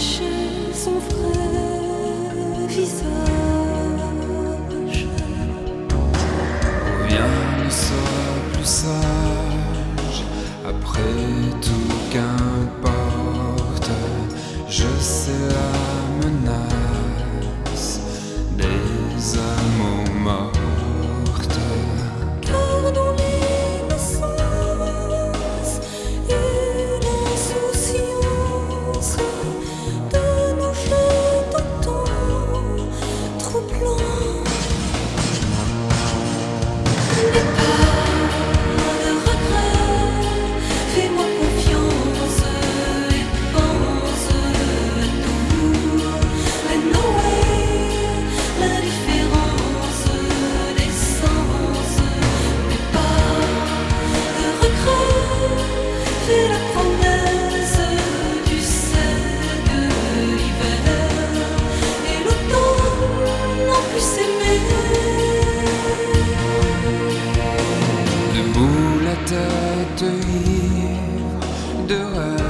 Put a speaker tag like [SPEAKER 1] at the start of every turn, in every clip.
[SPEAKER 1] cachait son vrai visage.
[SPEAKER 2] Rien ne sera plus sage après tout qu'importe. Je sais la menace des âmes. victory do I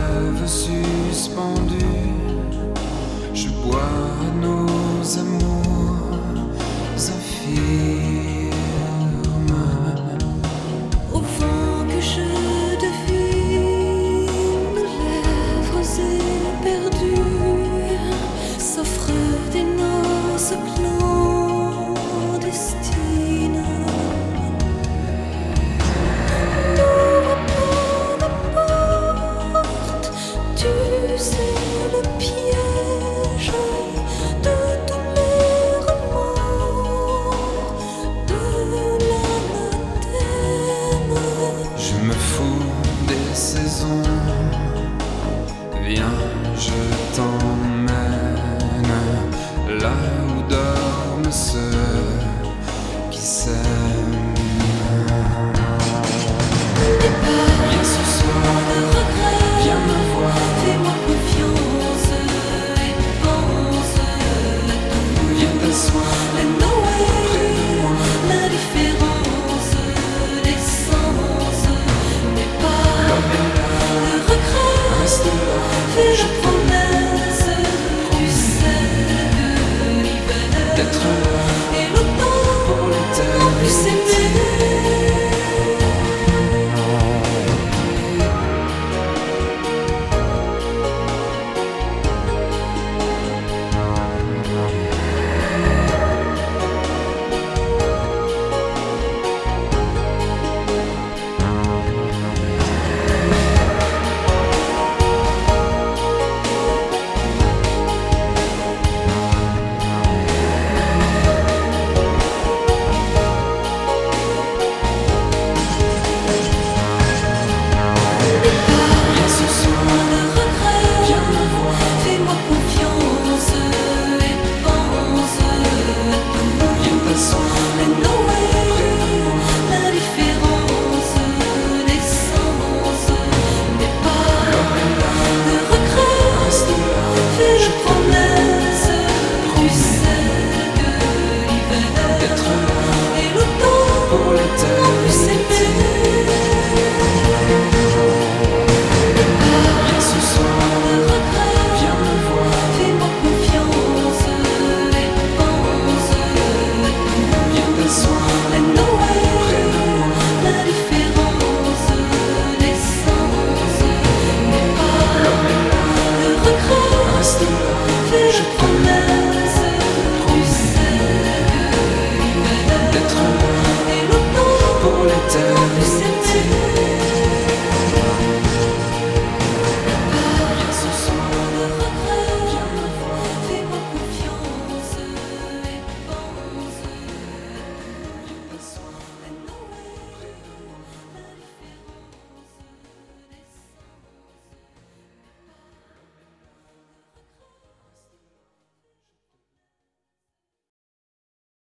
[SPEAKER 2] song